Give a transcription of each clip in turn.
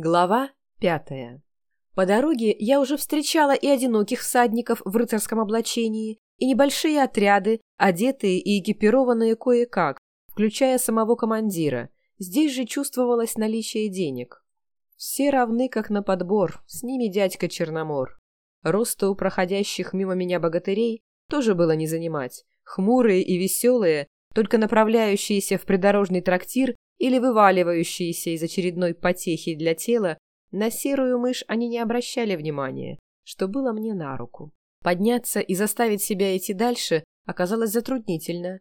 Глава пятая. По дороге я уже встречала и одиноких всадников в рыцарском облачении, и небольшие отряды, одетые и экипированные кое-как, включая самого командира. Здесь же чувствовалось наличие денег. Все равны как на подбор, с ними дядька Черномор. Роста у проходящих мимо меня богатырей тоже было не занимать. Хмурые и веселые, только направляющиеся в придорожный трактир или вываливающиеся из очередной потехи для тела, на серую мышь они не обращали внимания, что было мне на руку. Подняться и заставить себя идти дальше оказалось затруднительно.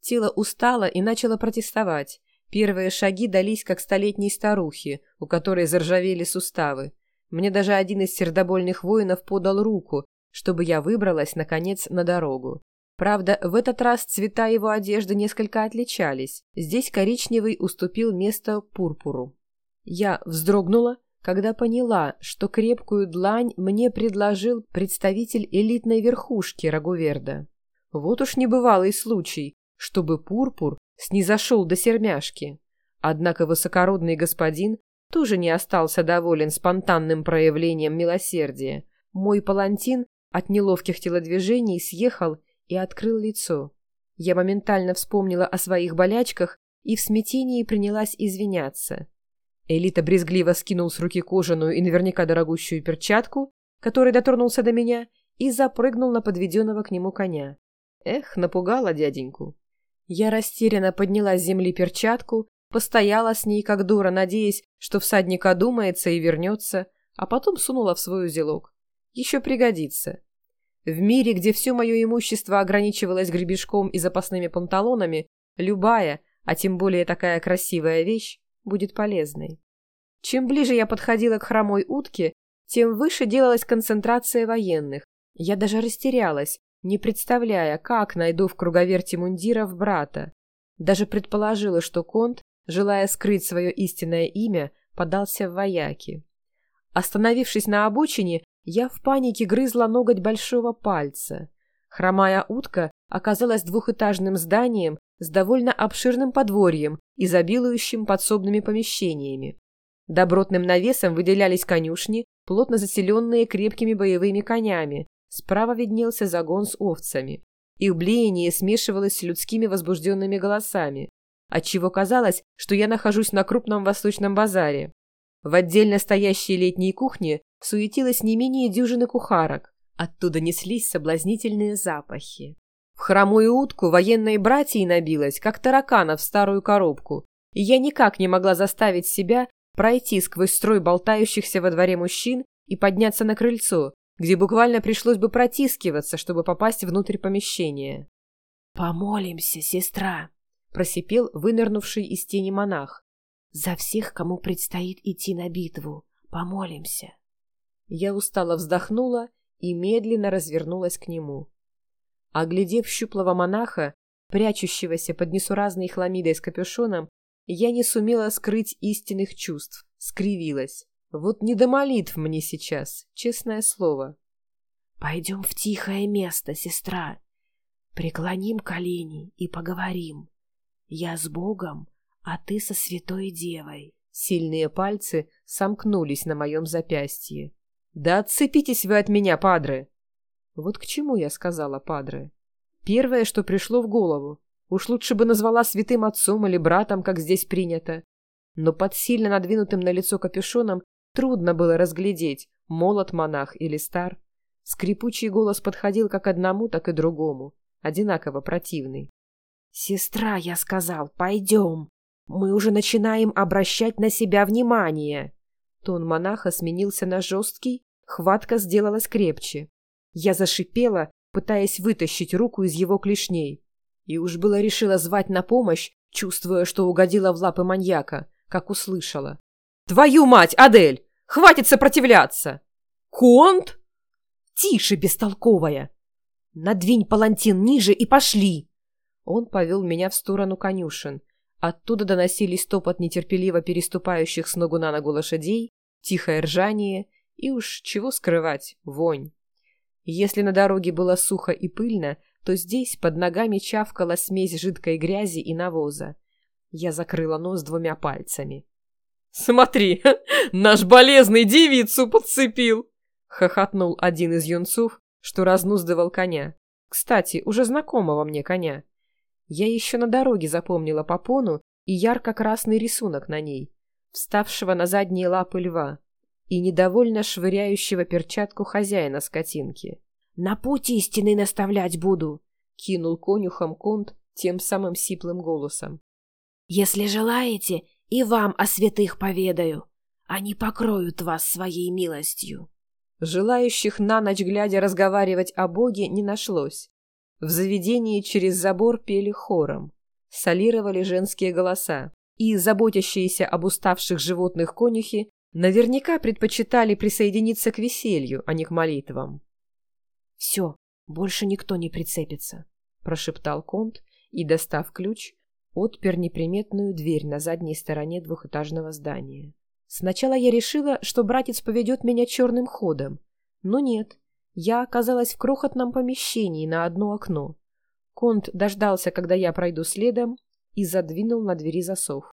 Тело устало и начало протестовать. Первые шаги дались как столетней старухе, у которой заржавели суставы. Мне даже один из сердобольных воинов подал руку, чтобы я выбралась, наконец, на дорогу. Правда, в этот раз цвета его одежды несколько отличались. Здесь коричневый уступил место пурпуру. Я вздрогнула, когда поняла, что крепкую длань мне предложил представитель элитной верхушки Рагуверда. Вот уж небывалый случай, чтобы пурпур снизошел до сермяшки. Однако высокородный господин тоже не остался доволен спонтанным проявлением милосердия. Мой палантин от неловких телодвижений съехал и открыл лицо. Я моментально вспомнила о своих болячках и в смятении принялась извиняться. Элита брезгливо скинул с руки кожаную и наверняка дорогущую перчатку, который дотронулся до меня, и запрыгнул на подведенного к нему коня. Эх, напугала дяденьку. Я растерянно подняла с земли перчатку, постояла с ней как дура, надеясь, что всадник одумается и вернется, а потом сунула в свой узелок. Еще пригодится. В мире, где все мое имущество ограничивалось гребешком и запасными панталонами, любая, а тем более такая красивая вещь, будет полезной. Чем ближе я подходила к хромой утке, тем выше делалась концентрация военных. Я даже растерялась, не представляя, как найду в круговерте мундиров брата. Даже предположила, что Конт, желая скрыть свое истинное имя, подался в вояки. Остановившись на обочине, я в панике грызла ноготь большого пальца. Хромая утка оказалась двухэтажным зданием с довольно обширным подворьем, изобилующим подсобными помещениями. Добротным навесом выделялись конюшни, плотно заселенные крепкими боевыми конями. Справа виднелся загон с овцами. Их блеяние смешивалось с людскими возбужденными голосами, отчего казалось, что я нахожусь на крупном восточном базаре. В отдельно стоящей летней кухне суетилось не менее дюжины кухарок. Оттуда неслись соблазнительные запахи. В хромую утку военной братьей набилась, как таракана в старую коробку, и я никак не могла заставить себя пройти сквозь строй болтающихся во дворе мужчин и подняться на крыльцо, где буквально пришлось бы протискиваться, чтобы попасть внутрь помещения. «Помолимся, сестра!» — просипел вынырнувший из тени монах. «За всех, кому предстоит идти на битву, помолимся!» Я устало вздохнула и медленно развернулась к нему. Оглядев щуплого монаха, прячущегося под несуразной хламидой с капюшоном, я не сумела скрыть истинных чувств, скривилась. Вот не до молитв мне сейчас, честное слово. «Пойдем в тихое место, сестра. Преклоним колени и поговорим. Я с Богом, а ты со Святой Девой». Сильные пальцы сомкнулись на моем запястье. «Да отцепитесь вы от меня, падре!» Вот к чему я сказала, падре. Первое, что пришло в голову. Уж лучше бы назвала святым отцом или братом, как здесь принято. Но под сильно надвинутым на лицо капюшоном трудно было разглядеть, молод монах или стар. Скрипучий голос подходил как одному, так и другому, одинаково противный. «Сестра, я сказал, пойдем. Мы уже начинаем обращать на себя внимание». Тон монаха сменился на жесткий, Хватка сделалась крепче. Я зашипела, пытаясь вытащить руку из его клешней. И уж было решила звать на помощь, чувствуя, что угодила в лапы маньяка, как услышала. «Твою мать, Адель! Хватит сопротивляться!» «Конт?» «Тише, бестолковая! Надвинь палантин ниже и пошли!» Он повел меня в сторону конюшен. Оттуда доносились топот нетерпеливо переступающих с ногу на ногу лошадей, тихое ржание и уж чего скрывать, вонь. Если на дороге было сухо и пыльно, то здесь под ногами чавкала смесь жидкой грязи и навоза. Я закрыла нос двумя пальцами. «Смотри, наш болезный девицу подцепил!» — хохотнул один из юнцов, что разнуздывал коня. Кстати, уже знакомого мне коня. Я еще на дороге запомнила попону и ярко-красный рисунок на ней, вставшего на задние лапы льва и недовольно швыряющего перчатку хозяина скотинки. «На путь истинный наставлять буду!» — кинул конюхом конт тем самым сиплым голосом. «Если желаете, и вам о святых поведаю. Они покроют вас своей милостью». Желающих на ночь глядя разговаривать о Боге не нашлось. В заведении через забор пели хором, солировали женские голоса, и заботящиеся об уставших животных конюхи наверняка предпочитали присоединиться к веселью, а не к молитвам. «Все, больше никто не прицепится», — прошептал Конт и, достав ключ, отпер неприметную дверь на задней стороне двухэтажного здания. Сначала я решила, что братец поведет меня черным ходом, но нет, я оказалась в крохотном помещении на одно окно. Конт дождался, когда я пройду следом, и задвинул на двери засов.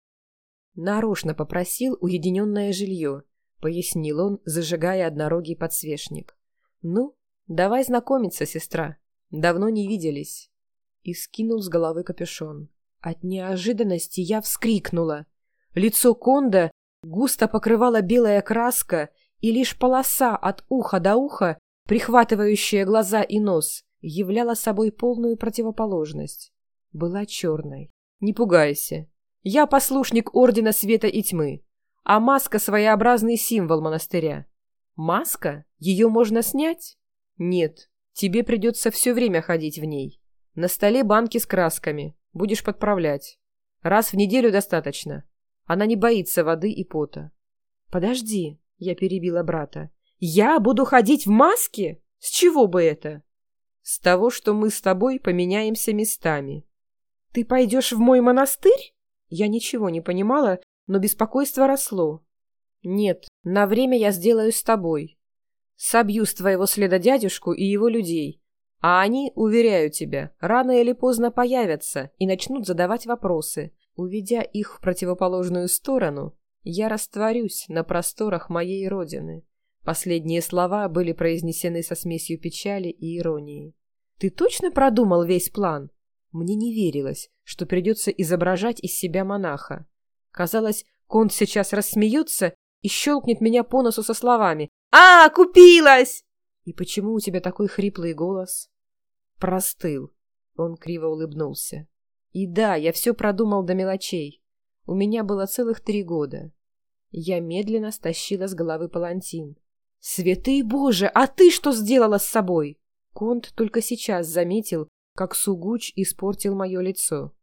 Нарочно попросил уединенное жилье, пояснил он, зажигая однорогий подсвечник. Ну, давай знакомиться, сестра. Давно не виделись. И скинул с головы капюшон. От неожиданности я вскрикнула. Лицо Конда густо покрывала белая краска, и лишь полоса от уха до уха, прихватывающая глаза и нос, являла собой полную противоположность. Была черной. Не пугайся, я послушник Ордена Света и Тьмы, а маска — своеобразный символ монастыря. Маска? Ее можно снять? Нет, тебе придется все время ходить в ней. На столе банки с красками, будешь подправлять. Раз в неделю достаточно. Она не боится воды и пота. Подожди, я перебила брата. Я буду ходить в маске? С чего бы это? С того, что мы с тобой поменяемся местами. Ты пойдешь в мой монастырь? Я ничего не понимала, но беспокойство росло. «Нет, на время я сделаю с тобой. Собью с твоего следа дядюшку и его людей. А они, уверяю тебя, рано или поздно появятся и начнут задавать вопросы. Уведя их в противоположную сторону, я растворюсь на просторах моей родины». Последние слова были произнесены со смесью печали и иронии. «Ты точно продумал весь план?» Мне не верилось, что придется изображать из себя монаха. Казалось, Конт сейчас рассмеется и щелкнет меня по носу со словами «А, купилась!» «И почему у тебя такой хриплый голос?» «Простыл», — он криво улыбнулся. «И да, я все продумал до мелочей. У меня было целых три года». Я медленно стащила с головы палантин. «Святый Боже, а ты что сделала с собой?» Конт только сейчас заметил, как Сугуч испортил мое лицо.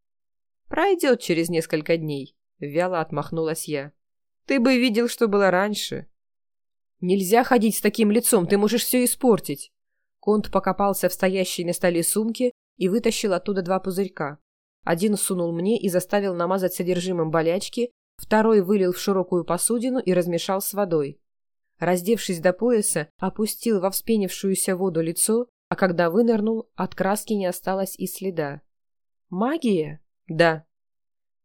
«Пройдет через несколько дней», — вяло отмахнулась я. «Ты бы видел, что было раньше». «Нельзя ходить с таким лицом, ты можешь все испортить». Конт покопался в стоящей на столе сумке и вытащил оттуда два пузырька. Один сунул мне и заставил намазать содержимым болячки, второй вылил в широкую посудину и размешал с водой. Раздевшись до пояса, опустил во вспенившуюся воду лицо а когда вынырнул, от краски не осталось и следа. «Магия?» «Да».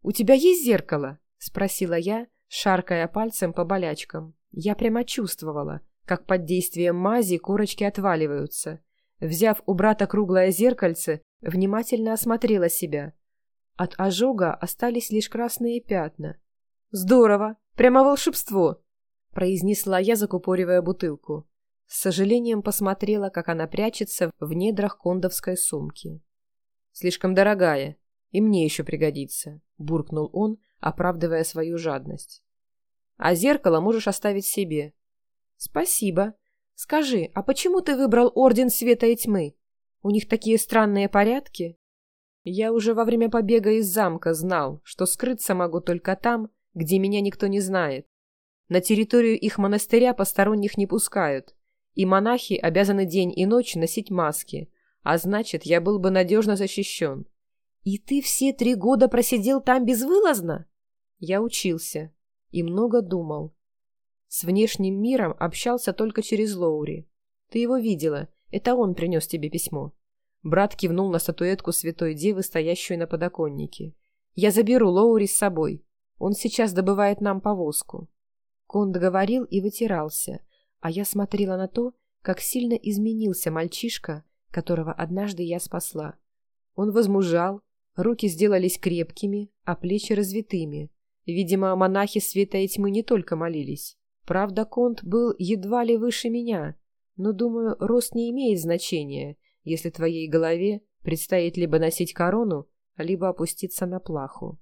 «У тебя есть зеркало?» — спросила я, шаркая пальцем по болячкам. Я прямо чувствовала, как под действием мази корочки отваливаются. Взяв у брата круглое зеркальце, внимательно осмотрела себя. От ожога остались лишь красные пятна. «Здорово! Прямо волшебство!» — произнесла я, закупоривая бутылку. С сожалением посмотрела, как она прячется в недрах кондовской сумки. «Слишком дорогая, и мне еще пригодится», — буркнул он, оправдывая свою жадность. «А зеркало можешь оставить себе». «Спасибо. Скажи, а почему ты выбрал Орден Света и Тьмы? У них такие странные порядки?» «Я уже во время побега из замка знал, что скрыться могу только там, где меня никто не знает. На территорию их монастыря посторонних не пускают, и монахи обязаны день и ночь носить маски, а значит, я был бы надежно защищен. И ты все три года просидел там безвылазно? Я учился и много думал. С внешним миром общался только через Лоури. Ты его видела, это он принес тебе письмо. Брат кивнул на статуэтку святой девы, стоящую на подоконнике. Я заберу Лоури с собой. Он сейчас добывает нам повозку». Конд говорил и вытирался, а я смотрела на то, как сильно изменился мальчишка, которого однажды я спасла. Он возмужал, руки сделались крепкими, а плечи развитыми. Видимо, монахи света и тьмы не только молились. Правда, Конт был едва ли выше меня, но, думаю, рост не имеет значения, если твоей голове предстоит либо носить корону, либо опуститься на плаху.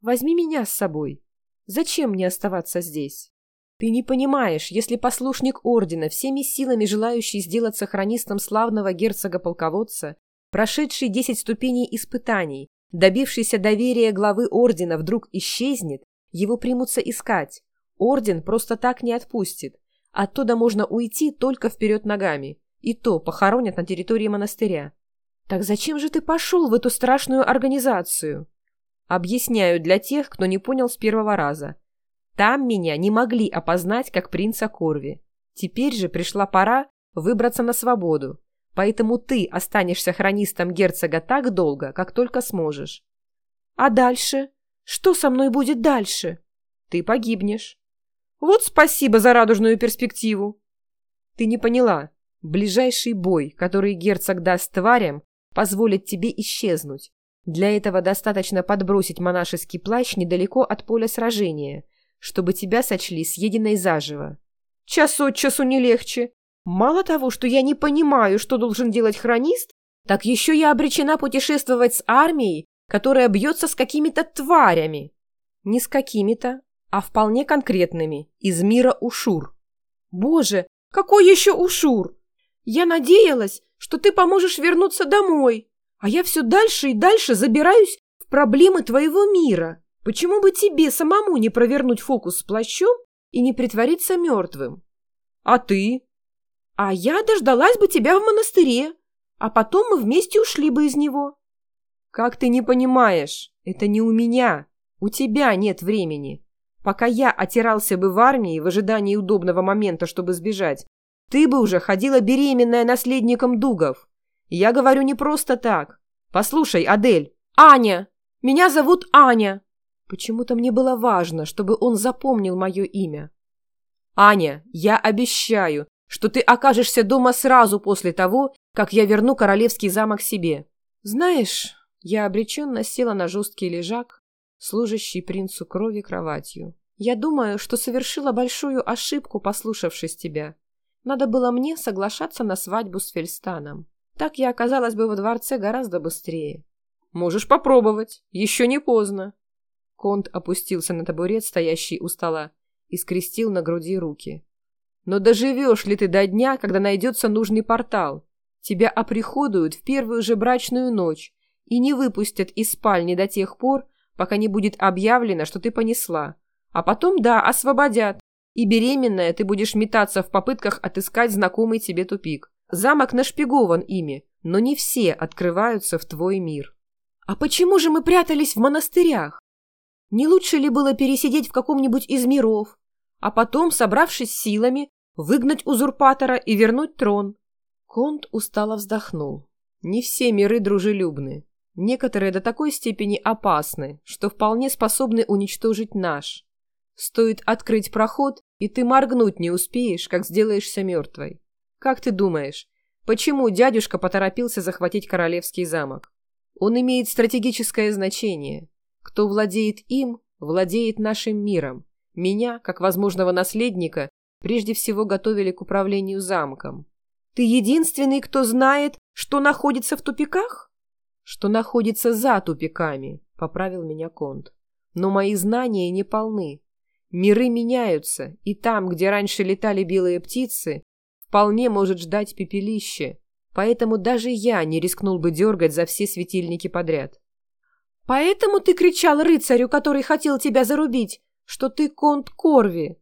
Возьми меня с собой. Зачем мне оставаться здесь? Ты не понимаешь, если послушник ордена, всеми силами желающий сделаться хронистом славного герцога-полководца, прошедший десять ступеней испытаний, добившийся доверия главы ордена, вдруг исчезнет, его примутся искать. Орден просто так не отпустит. Оттуда можно уйти только вперед ногами. И то похоронят на территории монастыря. Так зачем же ты пошел в эту страшную организацию? Объясняю для тех, кто не понял с первого раза. Там меня не могли опознать как принца Корви. Теперь же пришла пора выбраться на свободу. Поэтому ты останешься хронистом герцога так долго, как только сможешь. А дальше? Что со мной будет дальше? Ты погибнешь. Вот спасибо за радужную перспективу. Ты не поняла. Ближайший бой, который герцог даст тварям, позволит тебе исчезнуть. Для этого достаточно подбросить монашеский плащ недалеко от поля сражения, чтобы тебя сочли съеденной заживо. Час от часу не легче. Мало того, что я не понимаю, что должен делать хронист, так еще я обречена путешествовать с армией, которая бьется с какими-то тварями. Не с какими-то, а вполне конкретными, из мира Ушур. Боже, какой еще Ушур? Я надеялась, что ты поможешь вернуться домой, а я все дальше и дальше забираюсь в проблемы твоего мира. Почему бы тебе самому не провернуть фокус с плащом и не притвориться мертвым? А ты? А я дождалась бы тебя в монастыре, а потом мы вместе ушли бы из него. Как ты не понимаешь, это не у меня, у тебя нет времени. Пока я отирался бы в армии в ожидании удобного момента, чтобы сбежать, ты бы уже ходила беременная наследником Дугов. Я говорю не просто так. Послушай, Адель. Аня! Меня зовут Аня. Почему-то мне было важно, чтобы он запомнил мое имя. Аня, я обещаю, что ты окажешься дома сразу после того, как я верну королевский замок себе. Знаешь, я обреченно села на жесткий лежак, служащий принцу крови кроватью. Я думаю, что совершила большую ошибку, послушавшись тебя. Надо было мне соглашаться на свадьбу с Фельстаном. Так я оказалась бы во дворце гораздо быстрее. Можешь попробовать, еще не поздно. Конт опустился на табурет, стоящий у стола, и скрестил на груди руки. «Но доживешь ли ты до дня, когда найдется нужный портал? Тебя оприходуют в первую же брачную ночь и не выпустят из спальни до тех пор, пока не будет объявлено, что ты понесла. А потом, да, освободят. И беременная ты будешь метаться в попытках отыскать знакомый тебе тупик. Замок нашпигован ими, но не все открываются в твой мир. А почему же мы прятались в монастырях? Не лучше ли было пересидеть в каком-нибудь из миров, а потом, собравшись силами, выгнать узурпатора и вернуть трон? Конт устало вздохнул. Не все миры дружелюбны. Некоторые до такой степени опасны, что вполне способны уничтожить наш. Стоит открыть проход, и ты моргнуть не успеешь, как сделаешься мертвой. Как ты думаешь, почему дядюшка поторопился захватить королевский замок? Он имеет стратегическое значение. Кто владеет им, владеет нашим миром. Меня, как возможного наследника, прежде всего готовили к управлению замком. Ты единственный, кто знает, что находится в тупиках? Что находится за тупиками, поправил меня Конт. Но мои знания не полны. Миры меняются, и там, где раньше летали белые птицы, вполне может ждать пепелище. Поэтому даже я не рискнул бы дергать за все светильники подряд. Поэтому ты кричал рыцарю, который хотел тебя зарубить, что ты конт Корви?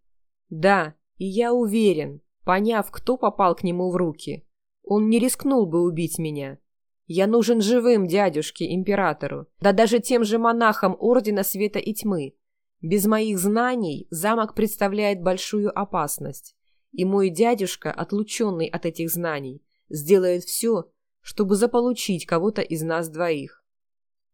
Да, и я уверен, поняв, кто попал к нему в руки, он не рискнул бы убить меня. Я нужен живым дядюшке, императору, да даже тем же монахам Ордена Света и Тьмы. Без моих знаний замок представляет большую опасность, и мой дядюшка, отлученный от этих знаний, сделает все, чтобы заполучить кого-то из нас двоих.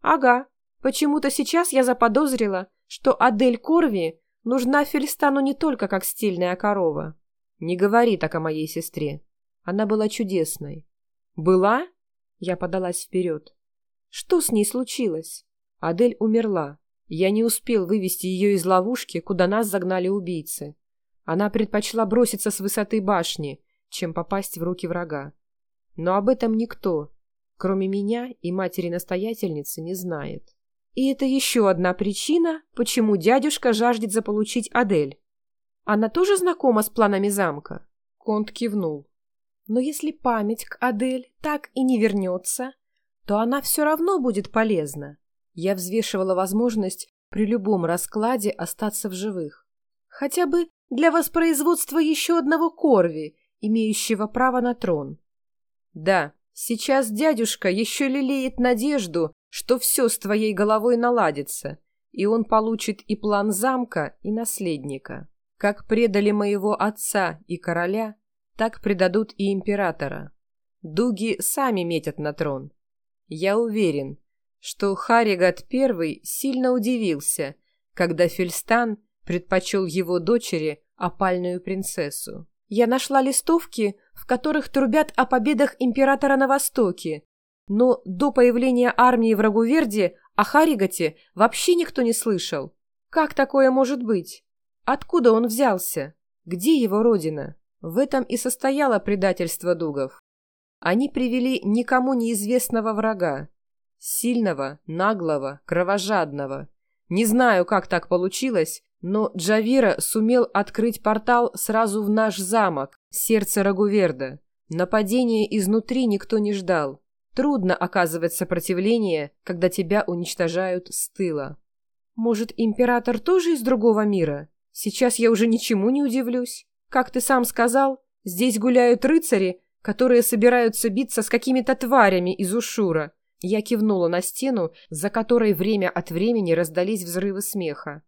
Ага, Почему-то сейчас я заподозрила, что Адель Корви нужна Фельстану не только как стильная корова. Не говори так о моей сестре. Она была чудесной. Была? Я подалась вперед. Что с ней случилось? Адель умерла. Я не успел вывести ее из ловушки, куда нас загнали убийцы. Она предпочла броситься с высоты башни, чем попасть в руки врага. Но об этом никто, кроме меня и матери-настоятельницы, не знает. И это еще одна причина, почему дядюшка жаждет заполучить Адель. Она тоже знакома с планами замка? Конт кивнул. Но если память к Адель так и не вернется, то она все равно будет полезна. Я взвешивала возможность при любом раскладе остаться в живых. Хотя бы для воспроизводства еще одного Корви, имеющего право на трон. Да, сейчас дядюшка еще лелеет надежду, что все с твоей головой наладится, и он получит и план замка, и наследника. Как предали моего отца и короля, так предадут и императора. Дуги сами метят на трон. Я уверен, что Харигат I сильно удивился, когда Фельстан предпочел его дочери опальную принцессу. Я нашла листовки, в которых трубят о победах императора на Востоке, но до появления армии в Рагуверде о Харигате вообще никто не слышал. Как такое может быть? Откуда он взялся? Где его родина? В этом и состояло предательство дугов. Они привели никому неизвестного врага. Сильного, наглого, кровожадного. Не знаю, как так получилось, но Джавира сумел открыть портал сразу в наш замок, сердце Рагуверда. Нападения изнутри никто не ждал. Трудно оказывать сопротивление, когда тебя уничтожают с тыла. Может, император тоже из другого мира? Сейчас я уже ничему не удивлюсь. Как ты сам сказал, здесь гуляют рыцари, которые собираются биться с какими-то тварями из Ушура. Я кивнула на стену, за которой время от времени раздались взрывы смеха.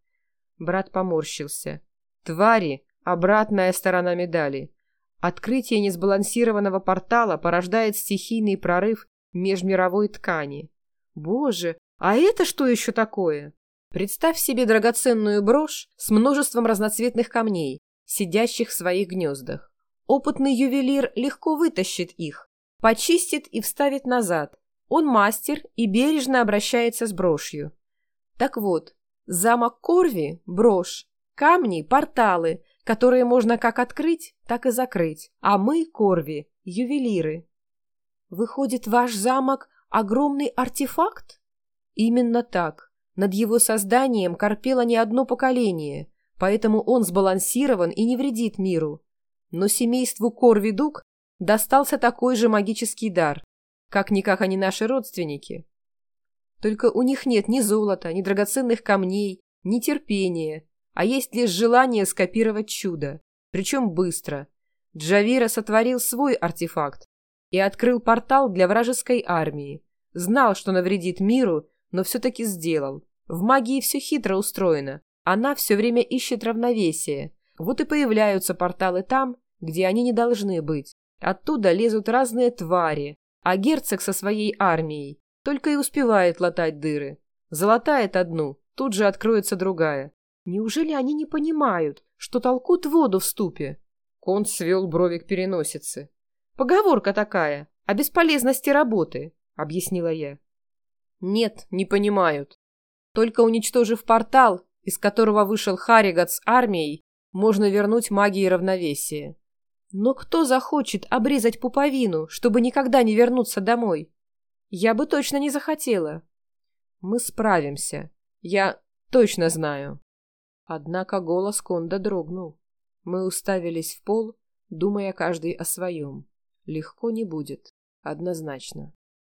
Брат поморщился. Твари — обратная сторона медали. Открытие несбалансированного портала порождает стихийный прорыв межмировой ткани. Боже, а это что еще такое? Представь себе драгоценную брошь с множеством разноцветных камней, сидящих в своих гнездах. Опытный ювелир легко вытащит их, почистит и вставит назад. Он мастер и бережно обращается с брошью. Так вот, замок Корви – брошь, камни – порталы, которые можно как открыть, так и закрыть. А мы, Корви, ювелиры. Выходит, ваш замок – огромный артефакт? Именно так. Над его созданием корпело не одно поколение, поэтому он сбалансирован и не вредит миру. Но семейству Корвидук достался такой же магический дар. Как-никак они наши родственники. Только у них нет ни золота, ни драгоценных камней, ни терпения, а есть лишь желание скопировать чудо, причем быстро. Джавира сотворил свой артефакт и открыл портал для вражеской армии. Знал, что навредит миру, но все-таки сделал. В магии все хитро устроено. Она все время ищет равновесие, вот и появляются порталы там, где они не должны быть. Оттуда лезут разные твари, а герцог со своей армией только и успевает латать дыры. Залатает одну, тут же откроется другая. Неужели они не понимают, что толкут воду в ступе? Конт свел брови к переносице. «Поговорка такая, о бесполезности работы», — объяснила я. «Нет, не понимают. Только уничтожив портал, из которого вышел Харригат с армией, можно вернуть магии равновесие. Но кто захочет обрезать пуповину, чтобы никогда не вернуться домой? Я бы точно не захотела. Мы справимся. Я точно знаю. Однако голос Конда дрогнул. Мы уставились в пол, думая каждый о своем. Легко не будет, однозначно.